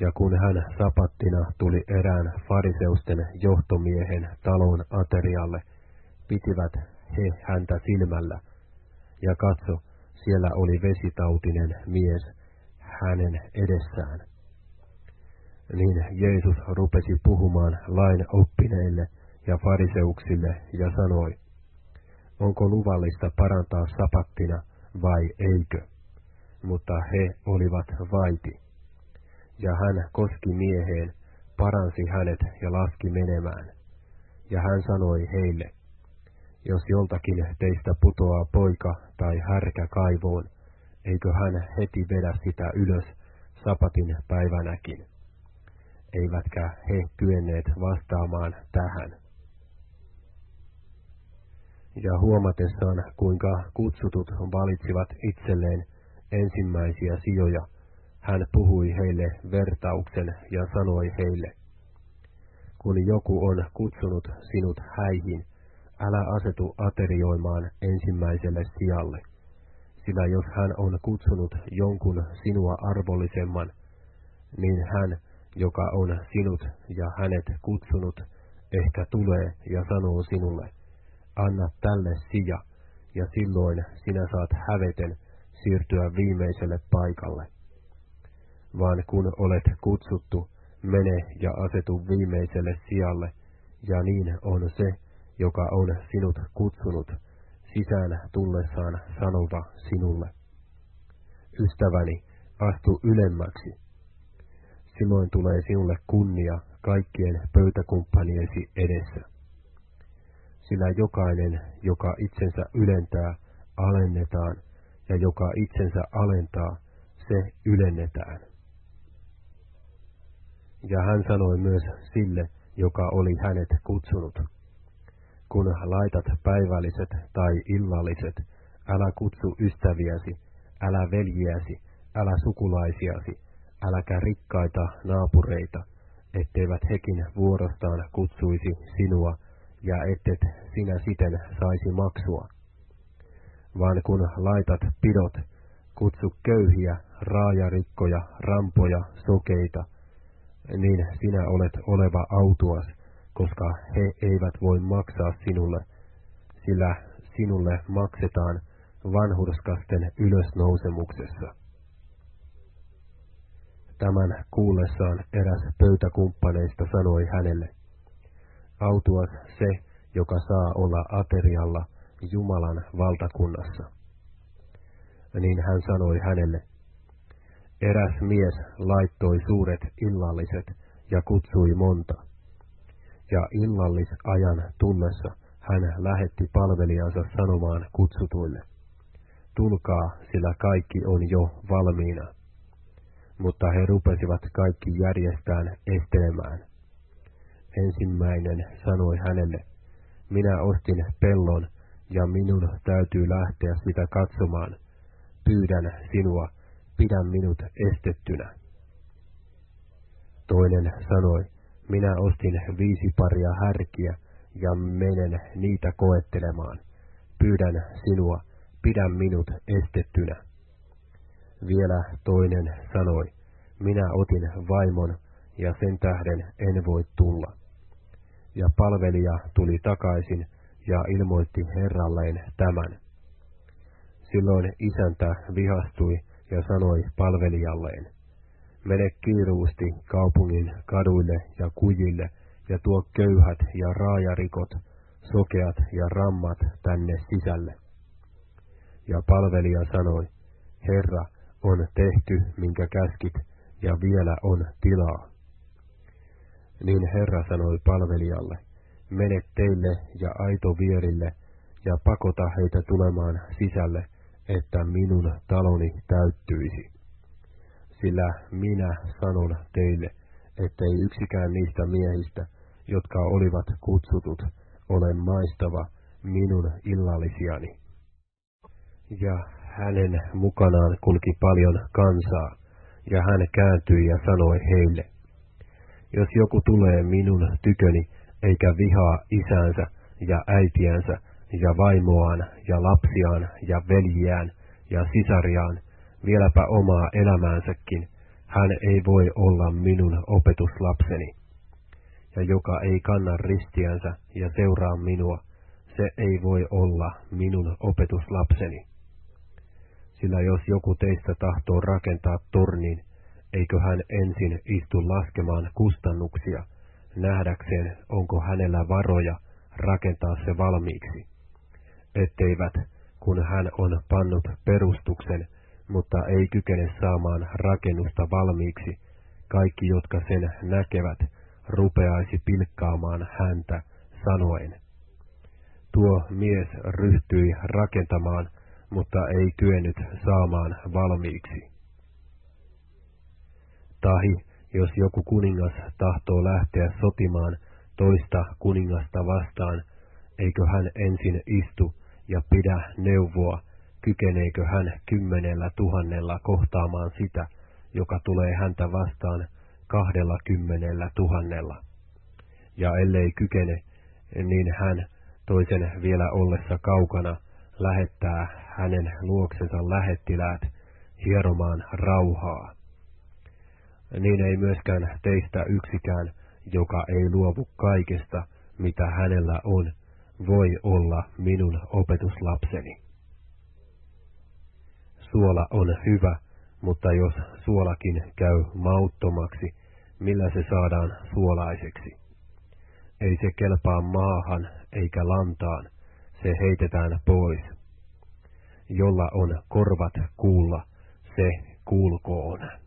Ja kun hän sapattina tuli erään fariseusten johtomiehen talon aterialle, pitivät he häntä silmällä. Ja katso, siellä oli vesitautinen mies hänen edessään. Niin Jeesus rupesi puhumaan lain oppineille ja fariseuksille ja sanoi, onko luvallista parantaa sapattina vai eikö? Mutta he olivat vaiti. Ja hän koski mieheen, paransi hänet ja laski menemään. Ja hän sanoi heille, jos joltakin teistä putoaa poika tai härkä kaivoon, eikö hän heti vedä sitä ylös sapatin päivänäkin? Eivätkä he kyenneet vastaamaan tähän. Ja huomatessaan, kuinka kutsutut valitsivat itselleen ensimmäisiä sijoja, hän puhui heille vertauksen ja sanoi heille, kun joku on kutsunut sinut häihin, älä asetu aterioimaan ensimmäiselle sijalle, sillä jos hän on kutsunut jonkun sinua arvollisemman, niin hän, joka on sinut ja hänet kutsunut, ehkä tulee ja sanoo sinulle, anna tälle sija, ja silloin sinä saat häveten siirtyä viimeiselle paikalle. Vaan kun olet kutsuttu, mene ja asetu viimeiselle sijalle, ja niin on se, joka on sinut kutsunut, sisään tullessaan sanova sinulle. Ystäväni, astu ylemmäksi. Silloin tulee sinulle kunnia kaikkien pöytäkumppaniesi edessä. Sillä jokainen, joka itsensä ylentää, alennetaan, ja joka itsensä alentaa, se ylennetään. Ja hän sanoi myös sille, joka oli hänet kutsunut, kun laitat päivälliset tai illalliset, älä kutsu ystäviäsi, älä veljiäsi, älä sukulaisiasi, äläkä rikkaita naapureita, etteivät hekin vuorostaan kutsuisi sinua, ja ettet sinä siten saisi maksua. Vaan kun laitat pidot, kutsu köyhiä, raajarikkoja, rampoja, sokeita, niin sinä olet oleva autuas, koska he eivät voi maksaa sinulle, sillä sinulle maksetaan vanhurskasten ylösnousemuksessa. Tämän kuullessaan eräs pöytäkumppaneista sanoi hänelle, autuas se, joka saa olla aterialla Jumalan valtakunnassa. Niin hän sanoi hänelle, eräs mies laittoi suuret illalliset ja kutsui monta ja illallisajan tullessa hän lähetti palvelijansa sanomaan kutsutuille, tulkaa, sillä kaikki on jo valmiina. Mutta he rupesivat kaikki järjestään estelemään. Ensimmäinen sanoi hänelle, minä ostin pellon ja minun täytyy lähteä sitä katsomaan. Pyydän sinua, pidä minut estettynä. Toinen sanoi, minä ostin viisi paria härkiä ja menen niitä koettelemaan. Pyydän sinua, pidä minut estettynä. Vielä toinen sanoi, minä otin vaimon ja sen tähden en voi tulla. Ja palvelija tuli takaisin ja ilmoitti herralleen tämän. Silloin isäntä vihastui ja sanoi palvelijalleen, Mene kiiruusti kaupungin kaduille ja kujille ja tuo köyhät ja raajarikot, sokeat ja rammat tänne sisälle. Ja palvelija sanoi, Herra, on tehty, minkä käskit, ja vielä on tilaa. Niin Herra sanoi palvelijalle, mene teille ja aito vierille, ja pakota heitä tulemaan sisälle, että minun taloni täyttyisi sillä minä sanon teille, ettei yksikään niistä miehistä, jotka olivat kutsutut, ole maistava minun illallisiani. Ja hänen mukanaan kulki paljon kansaa, ja hän kääntyi ja sanoi heille, jos joku tulee minun tyköni, eikä vihaa isänsä ja äitiänsä ja vaimoaan ja lapsiaan ja veljiään ja sisariaan vieläpä omaa elämäänsäkin, hän ei voi olla minun opetuslapseni. Ja joka ei kanna ristiänsä ja seuraa minua, se ei voi olla minun opetuslapseni. Sillä jos joku teistä tahtoo rakentaa tornin, eikö hän ensin istu laskemaan kustannuksia, nähdäkseen onko hänellä varoja rakentaa se valmiiksi, etteivät, kun hän on pannut perustuksen, mutta ei kykene saamaan rakennusta valmiiksi, kaikki, jotka sen näkevät, rupeaisi pilkkaamaan häntä, sanoen, tuo mies ryhtyi rakentamaan, mutta ei kyennyt saamaan valmiiksi. Tahi, jos joku kuningas tahtoo lähteä sotimaan toista kuningasta vastaan, eikö hän ensin istu ja pidä neuvoa, kykeneekö hän kymmenellä tuhannella kohtaamaan sitä, joka tulee häntä vastaan kahdella kymmenellä tuhannella. Ja ellei kykene, niin hän toisen vielä ollessa kaukana lähettää hänen luoksensa lähettiläät hieromaan rauhaa. Niin ei myöskään teistä yksikään, joka ei luovu kaikesta, mitä hänellä on, voi olla minun opetuslapseni. Suola on hyvä, mutta jos suolakin käy mauttomaksi, millä se saadaan suolaiseksi? Ei se kelpaa maahan eikä lantaan, se heitetään pois. Jolla on korvat kuulla, se kuulkoon.